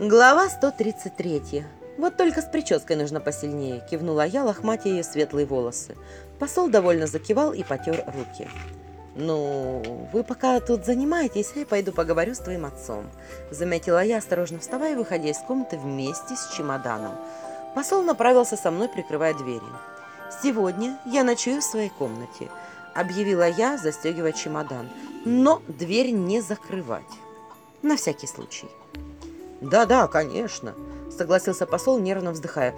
Глава 133. Вот только с прической нужно посильнее, кивнула я, лохматя ее светлые волосы. Посол довольно закивал и потер руки. «Ну, вы пока тут занимаетесь, а я пойду поговорю с твоим отцом», заметила я, осторожно вставая и выходя из комнаты вместе с чемоданом. Посол направился со мной, прикрывая двери. «Сегодня я ночую в своей комнате», объявила я, застегивая чемодан. «Но дверь не закрывать. На всякий случай». «Да-да, конечно», — согласился посол, нервно вздыхая.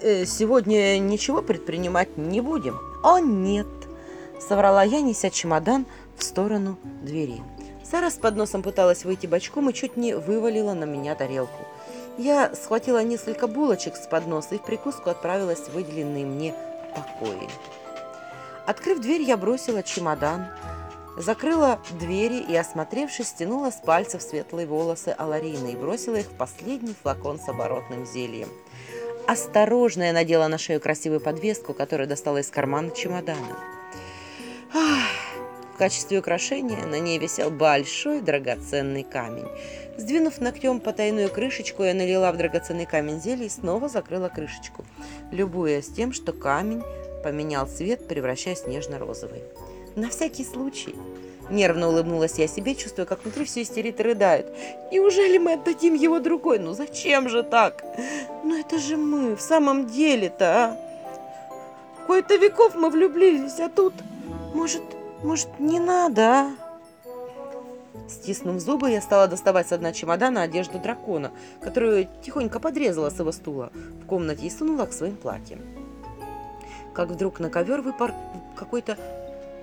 «Э, «Сегодня ничего предпринимать не будем». «О, нет», — соврала я, неся чемодан в сторону двери. Сара с подносом пыталась выйти бочком и чуть не вывалила на меня тарелку. Я схватила несколько булочек с подноса и в прикуску отправилась в выделенные мне покои. Открыв дверь, я бросила чемодан, закрыла двери и, осмотревшись, стянула с пальцев светлые волосы Аларины и бросила их в последний флакон с оборотным зельем. Осторожно я надела на шею красивую подвеску, которую достала из кармана чемодана. Ах, в качестве украшения на ней висел большой драгоценный камень. Сдвинув ногтем потайную крышечку, я налила в драгоценный камень зелье и снова закрыла крышечку, любуясь тем, что камень поменял цвет, превращаясь в нежно-розовый. На всякий случай. Нервно улыбнулась я себе, чувствуя, как внутри все истерит и рыдает. Неужели мы отдадим его другой? Ну зачем же так? Ну это же мы, в самом деле-то, а? В кои-то веков мы влюбились, а тут... Может, может, не надо, а? Стиснув зубы, я стала доставать с дна чемодана одежду дракона, которую тихонько подрезала с его стула в комнате и сунула к своим платьям. Как вдруг на ковер выпар какой-то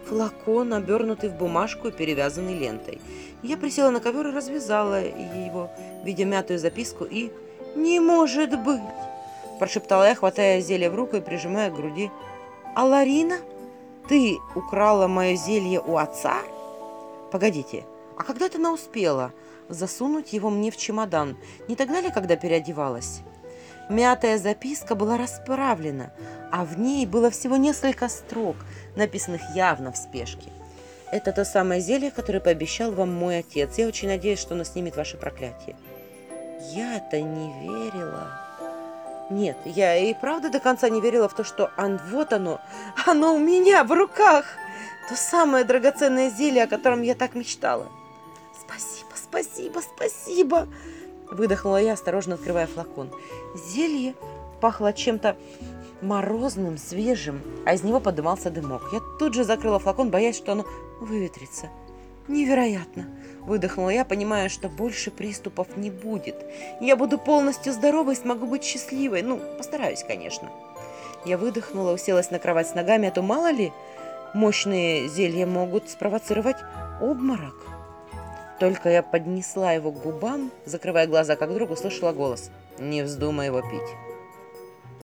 флакон, обернутый в бумажку и перевязанный лентой. Я присела на ковер и развязала его, видя мятую записку, и «Не может быть!» – прошептала я, хватая зелье в руку и прижимая к груди. «А Ларина? Ты украла мое зелье у отца?» «Погодите, а когда ты успела засунуть его мне в чемодан? Не тогда ли, когда переодевалась?» Мятая записка была расправлена, а в ней было всего несколько строк, написанных явно в спешке. Это то самое зелье, которое пообещал вам мой отец. Я очень надеюсь, что оно снимет ваше проклятие. Я-то не верила. Нет, я и правда до конца не верила в то, что ан, вот оно, оно у меня в руках. То самое драгоценное зелье, о котором я так мечтала. Спасибо, спасибо, спасибо. Выдохнула я, осторожно открывая флакон. Зелье пахло чем-то морозным, свежим, а из него подымался дымок. Я тут же закрыла флакон, боясь, что оно выветрится. Невероятно! Выдохнула я, понимая, что больше приступов не будет. Я буду полностью здоровой смогу быть счастливой. Ну, постараюсь, конечно. Я выдохнула, уселась на кровать с ногами, а то мало ли, мощные зелья могут спровоцировать обморок. Только я поднесла его к губам, закрывая глаза, как вдруг услышала голос. «Не вздумай его пить».